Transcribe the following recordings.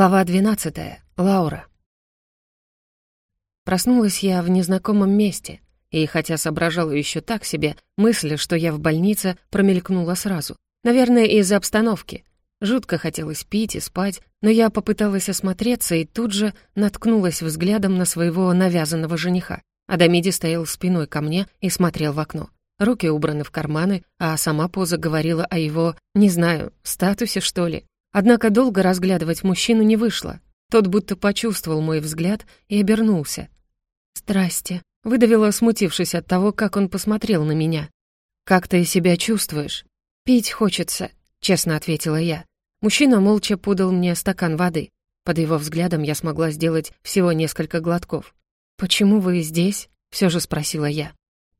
Глава 12. Лаура. Проснулась я в незнакомом месте, и хотя соображала еще так себе, мысль, что я в больнице, промелькнула сразу. Наверное, из-за обстановки. Жутко хотелось пить и спать, но я попыталась осмотреться и тут же наткнулась взглядом на своего навязанного жениха. Адамиди стоял спиной ко мне и смотрел в окно. Руки убраны в карманы, а сама поза говорила о его, не знаю, статусе, что ли. Однако долго разглядывать мужчину не вышло. Тот будто почувствовал мой взгляд и обернулся. Здрасте, — выдавила, смутившись от того, как он посмотрел на меня. «Как ты себя чувствуешь?» «Пить хочется», — честно ответила я. Мужчина молча подал мне стакан воды. Под его взглядом я смогла сделать всего несколько глотков. «Почему вы здесь?» — все же спросила я.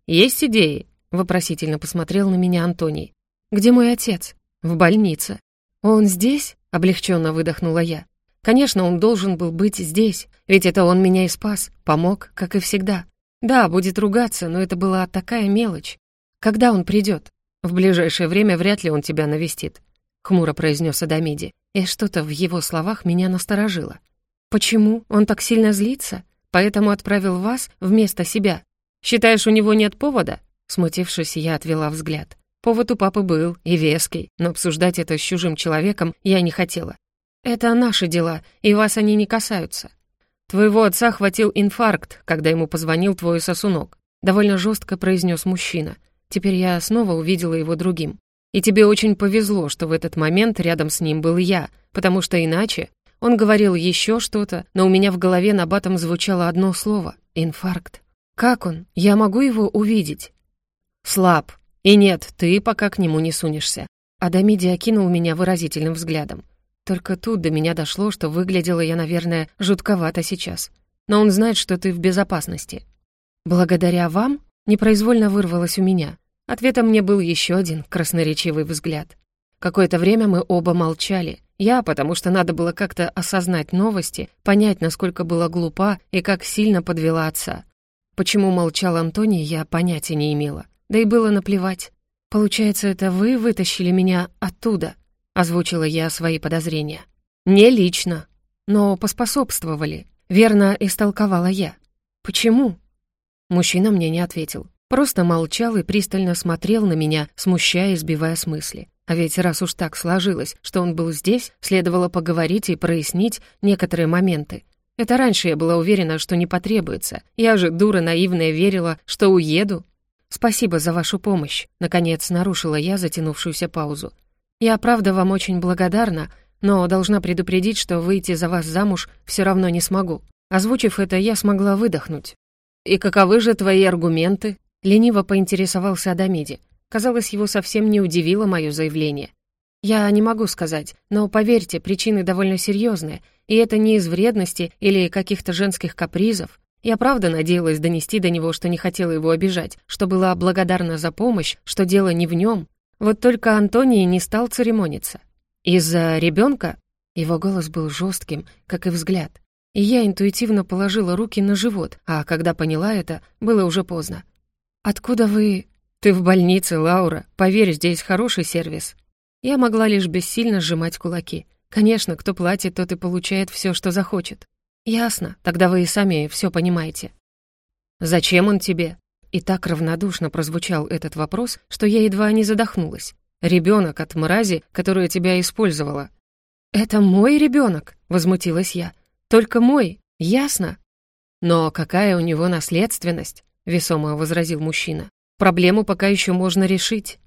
«Есть идеи?» — вопросительно посмотрел на меня Антоний. «Где мой отец?» «В больнице», «Он здесь?» — облегченно выдохнула я. «Конечно, он должен был быть здесь, ведь это он меня и спас, помог, как и всегда. Да, будет ругаться, но это была такая мелочь. Когда он придет? В ближайшее время вряд ли он тебя навестит», — хмуро произнес Адамиди. И что-то в его словах меня насторожило. «Почему? Он так сильно злится? Поэтому отправил вас вместо себя. Считаешь, у него нет повода?» Смутившись, я отвела взгляд. Повод у папы был и веский, но обсуждать это с чужим человеком я не хотела. «Это наши дела, и вас они не касаются. Твоего отца хватил инфаркт, когда ему позвонил твой сосунок», довольно жестко произнес мужчина. Теперь я снова увидела его другим. «И тебе очень повезло, что в этот момент рядом с ним был я, потому что иначе...» Он говорил еще что-то, но у меня в голове на батом звучало одно слово — инфаркт. «Как он? Я могу его увидеть?» «Слаб, и нет, ты пока к нему не сунешься. Адамидия кинул меня выразительным взглядом. Только тут до меня дошло, что выглядела я, наверное, жутковато сейчас. Но он знает, что ты в безопасности. Благодаря вам непроизвольно вырвалось у меня. Ответом мне был еще один красноречивый взгляд. Какое-то время мы оба молчали. Я, потому что надо было как-то осознать новости, понять, насколько была глупа и как сильно подвела отца. Почему молчал Антоний, я понятия не имела да и было наплевать. «Получается, это вы вытащили меня оттуда?» — озвучила я свои подозрения. «Не лично, но поспособствовали», — верно истолковала я. «Почему?» Мужчина мне не ответил. Просто молчал и пристально смотрел на меня, смущая и сбивая с мысли. А ведь раз уж так сложилось, что он был здесь, следовало поговорить и прояснить некоторые моменты. Это раньше я была уверена, что не потребуется. Я же, дура наивная, верила, что уеду, Спасибо за вашу помощь», — наконец нарушила я затянувшуюся паузу. «Я правда вам очень благодарна, но должна предупредить, что выйти за вас замуж все равно не смогу». Озвучив это, я смогла выдохнуть. «И каковы же твои аргументы?» — лениво поинтересовался Адамиди. Казалось, его совсем не удивило мое заявление. «Я не могу сказать, но, поверьте, причины довольно серьезные, и это не из вредности или каких-то женских капризов. Я правда надеялась донести до него, что не хотела его обижать, что была благодарна за помощь, что дело не в нем. Вот только Антоний не стал церемониться. Из-за ребенка его голос был жестким, как и взгляд. И я интуитивно положила руки на живот, а когда поняла это, было уже поздно. «Откуда вы...» «Ты в больнице, Лаура. Поверь, здесь хороший сервис». Я могла лишь бессильно сжимать кулаки. Конечно, кто платит, тот и получает все, что захочет. «Ясно, тогда вы и сами все понимаете». «Зачем он тебе?» И так равнодушно прозвучал этот вопрос, что я едва не задохнулась. «Ребенок от мрази, которая тебя использовала». «Это мой ребенок», — возмутилась я. «Только мой, ясно?» «Но какая у него наследственность?» — весомо возразил мужчина. «Проблему пока еще можно решить».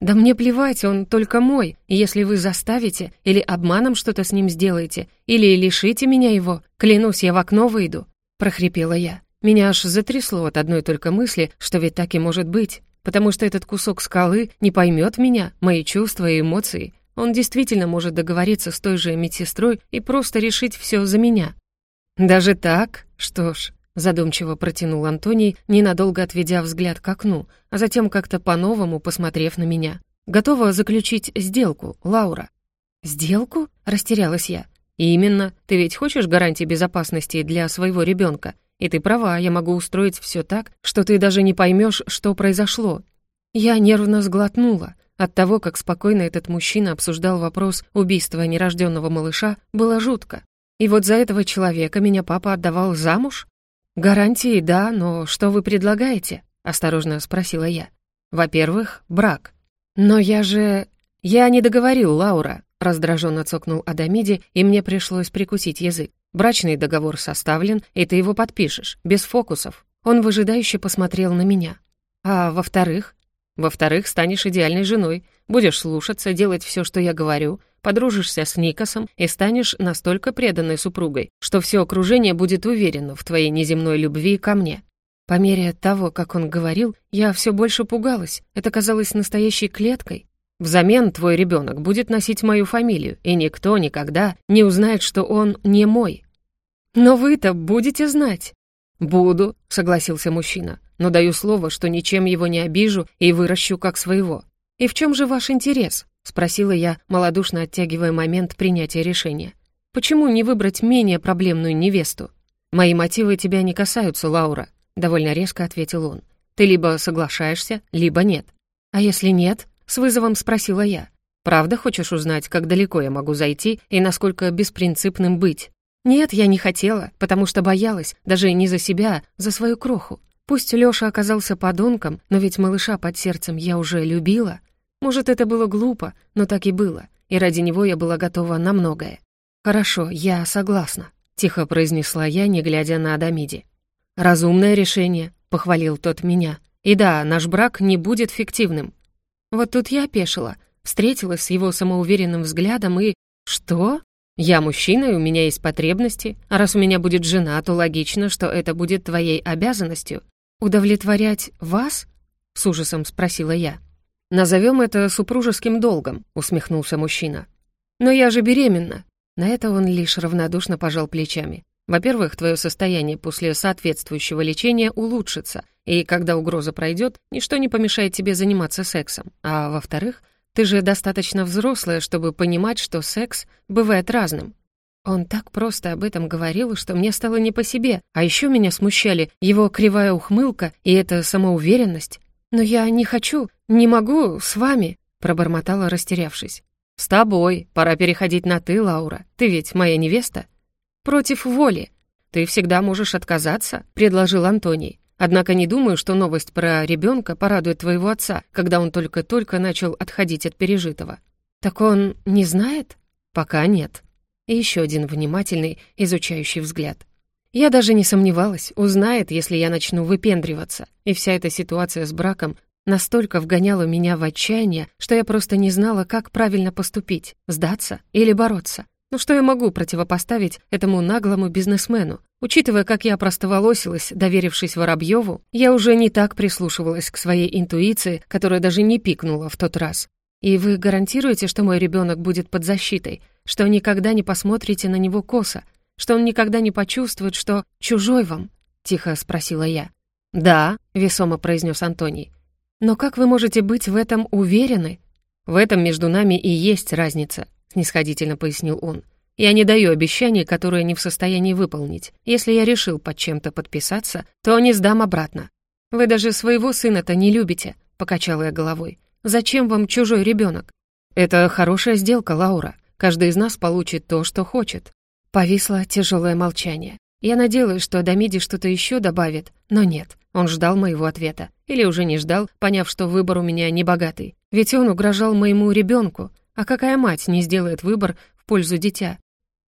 «Да мне плевать, он только мой. И Если вы заставите или обманом что-то с ним сделаете, или лишите меня его, клянусь, я в окно выйду», — прохрипела я. Меня аж затрясло от одной только мысли, что ведь так и может быть, потому что этот кусок скалы не поймет меня, мои чувства и эмоции. Он действительно может договориться с той же медсестрой и просто решить все за меня. Даже так? Что ж, задумчиво протянул Антоний, ненадолго отведя взгляд к окну, а затем как-то по-новому посмотрев на меня. «Готова заключить сделку, Лаура». «Сделку?» — растерялась я. И «Именно. Ты ведь хочешь гарантии безопасности для своего ребенка? И ты права, я могу устроить все так, что ты даже не поймешь, что произошло». Я нервно сглотнула. От того, как спокойно этот мужчина обсуждал вопрос убийства нерожденного малыша, было жутко. И вот за этого человека меня папа отдавал замуж? «Гарантии, да, но что вы предлагаете?» — осторожно спросила я. «Во-первых, брак. Но я же...» «Я не договорил, Лаура», — раздраженно цокнул Адамиди, и мне пришлось прикусить язык. «Брачный договор составлен, и ты его подпишешь, без фокусов». Он выжидающе посмотрел на меня. «А во-вторых, во-вторых, станешь идеальной женой, будешь слушаться, делать все, что я говорю, подружишься с Никосом и станешь настолько преданной супругой, что все окружение будет уверено в твоей неземной любви ко мне. По мере того, как он говорил, я все больше пугалась. Это казалось настоящей клеткой. Взамен твой ребенок будет носить мою фамилию, и никто никогда не узнает, что он не мой. Но вы-то будете знать. «Буду», — согласился мужчина но даю слово, что ничем его не обижу и выращу как своего. И в чем же ваш интерес?» — спросила я, малодушно оттягивая момент принятия решения. «Почему не выбрать менее проблемную невесту?» «Мои мотивы тебя не касаются, Лаура», — довольно резко ответил он. «Ты либо соглашаешься, либо нет». «А если нет?» — с вызовом спросила я. «Правда хочешь узнать, как далеко я могу зайти и насколько беспринципным быть?» «Нет, я не хотела, потому что боялась, даже не за себя, а за свою кроху. Пусть Лёша оказался подонком, но ведь малыша под сердцем я уже любила. Может, это было глупо, но так и было, и ради него я была готова на многое. «Хорошо, я согласна», — тихо произнесла я, не глядя на Адамиди. «Разумное решение», — похвалил тот меня. «И да, наш брак не будет фиктивным». Вот тут я опешила, встретилась с его самоуверенным взглядом и... «Что? Я мужчина, и у меня есть потребности, а раз у меня будет жена, то логично, что это будет твоей обязанностью», «Удовлетворять вас?» — с ужасом спросила я. «Назовем это супружеским долгом», — усмехнулся мужчина. «Но я же беременна». На это он лишь равнодушно пожал плечами. «Во-первых, твое состояние после соответствующего лечения улучшится, и когда угроза пройдет, ничто не помешает тебе заниматься сексом. А во-вторых, ты же достаточно взрослая, чтобы понимать, что секс бывает разным. Он так просто об этом говорил, что мне стало не по себе, а еще меня смущали его кривая ухмылка и эта самоуверенность. «Но я не хочу, не могу с вами», — пробормотала, растерявшись. «С тобой. Пора переходить на «ты», Лаура. Ты ведь моя невеста». «Против воли. Ты всегда можешь отказаться», — предложил Антоний. «Однако не думаю, что новость про ребенка порадует твоего отца, когда он только-только начал отходить от пережитого». «Так он не знает?» «Пока нет» и еще один внимательный, изучающий взгляд. Я даже не сомневалась, узнает, если я начну выпендриваться, и вся эта ситуация с браком настолько вгоняла меня в отчаяние, что я просто не знала, как правильно поступить, сдаться или бороться. Ну что я могу противопоставить этому наглому бизнесмену? Учитывая, как я простоволосилась, доверившись Воробьёву? я уже не так прислушивалась к своей интуиции, которая даже не пикнула в тот раз. «И вы гарантируете, что мой ребенок будет под защитой?» что никогда не посмотрите на него косо, что он никогда не почувствует, что чужой вам?» — тихо спросила я. «Да», — весомо произнес Антоний. «Но как вы можете быть в этом уверены?» «В этом между нами и есть разница», — снисходительно пояснил он. «Я не даю обещаний, которые не в состоянии выполнить. Если я решил под чем-то подписаться, то не сдам обратно. Вы даже своего сына-то не любите», — покачал я головой. «Зачем вам чужой ребенок?» «Это хорошая сделка, Лаура. Каждый из нас получит то, что хочет». Повисло тяжелое молчание. Я надеялась, что Дамиди что-то еще добавит, но нет. Он ждал моего ответа. Или уже не ждал, поняв, что выбор у меня не богатый. Ведь он угрожал моему ребенку. А какая мать не сделает выбор в пользу дитя?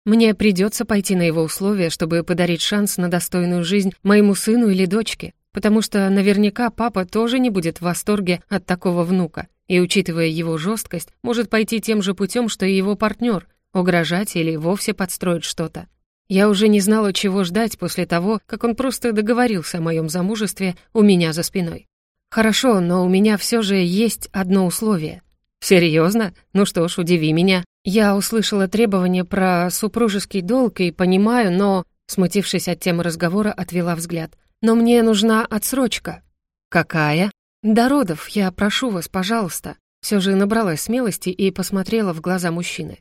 Мне придется пойти на его условия, чтобы подарить шанс на достойную жизнь моему сыну или дочке, потому что наверняка папа тоже не будет в восторге от такого внука. И учитывая его жесткость, может пойти тем же путем, что и его партнер, угрожать или вовсе подстроить что-то. Я уже не знала, чего ждать после того, как он просто договорился о моем замужестве у меня за спиной. «Хорошо, но у меня все же есть одно условие». «Серьезно? Ну что ж, удиви меня». Я услышала требование про супружеский долг и понимаю, но...» Смутившись от темы разговора, отвела взгляд. «Но мне нужна отсрочка». «Какая?» «Дородов, я прошу вас, пожалуйста», все же набралась смелости и посмотрела в глаза мужчины.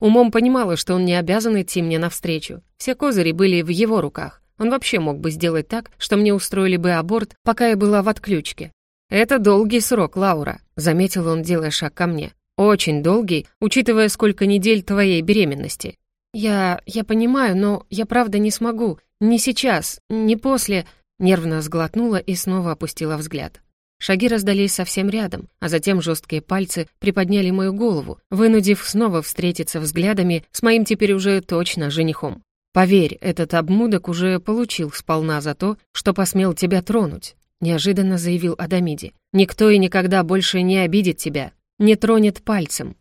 Умом понимала, что он не обязан идти мне навстречу. Все козыри были в его руках. Он вообще мог бы сделать так, что мне устроили бы аборт, пока я была в отключке. «Это долгий срок, Лаура», — заметил он, делая шаг ко мне. «Очень долгий, учитывая, сколько недель твоей беременности». «Я... я понимаю, но я правда не смогу. Не сейчас, не после...» Нервно сглотнула и снова опустила взгляд. Шаги раздались совсем рядом, а затем жесткие пальцы приподняли мою голову, вынудив снова встретиться взглядами с моим теперь уже точно женихом. «Поверь, этот обмудок уже получил сполна за то, что посмел тебя тронуть», — неожиданно заявил Адамиди. «Никто и никогда больше не обидит тебя, не тронет пальцем».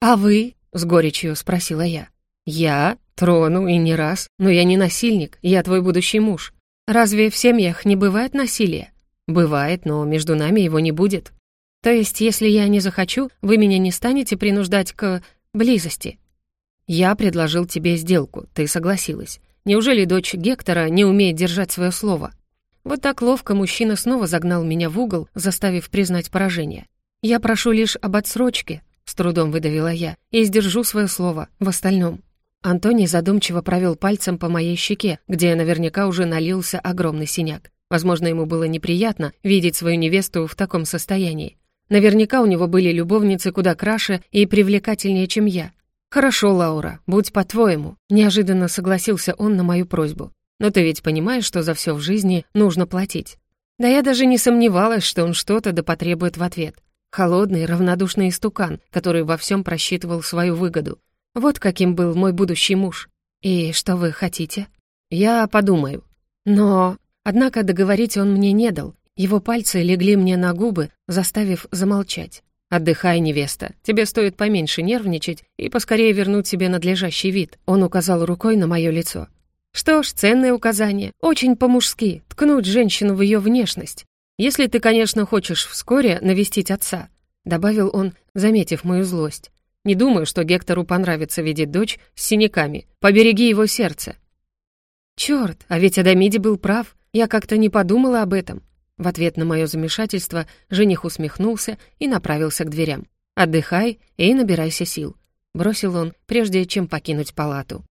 «А вы?» — с горечью спросила я. «Я? Трону и не раз, но я не насильник, я твой будущий муж. Разве в семьях не бывает насилия?» Бывает, но между нами его не будет. То есть, если я не захочу, вы меня не станете принуждать к близости. Я предложил тебе сделку, ты согласилась. Неужели дочь Гектора не умеет держать свое слово? Вот так ловко мужчина снова загнал меня в угол, заставив признать поражение. Я прошу лишь об отсрочке, с трудом выдавила я, и сдержу свое слово в остальном. Антоний задумчиво провел пальцем по моей щеке, где я наверняка уже налился огромный синяк. Возможно, ему было неприятно видеть свою невесту в таком состоянии. Наверняка у него были любовницы куда краше и привлекательнее, чем я. «Хорошо, Лаура, будь по-твоему», — неожиданно согласился он на мою просьбу. «Но ты ведь понимаешь, что за все в жизни нужно платить». Да я даже не сомневалась, что он что-то да потребует в ответ. Холодный, равнодушный истукан, который во всем просчитывал свою выгоду. Вот каким был мой будущий муж. «И что вы хотите?» «Я подумаю». «Но...» Однако договорить он мне не дал. Его пальцы легли мне на губы, заставив замолчать. «Отдыхай, невеста. Тебе стоит поменьше нервничать и поскорее вернуть себе надлежащий вид». Он указал рукой на мое лицо. «Что ж, ценное указание. Очень по-мужски. Ткнуть женщину в ее внешность. Если ты, конечно, хочешь вскоре навестить отца», — добавил он, заметив мою злость. «Не думаю, что Гектору понравится видеть дочь с синяками. Побереги его сердце». Черт, а ведь Адамиди был прав. Я как-то не подумала об этом». В ответ на мое замешательство жених усмехнулся и направился к дверям. «Отдыхай и набирайся сил», — бросил он, прежде чем покинуть палату.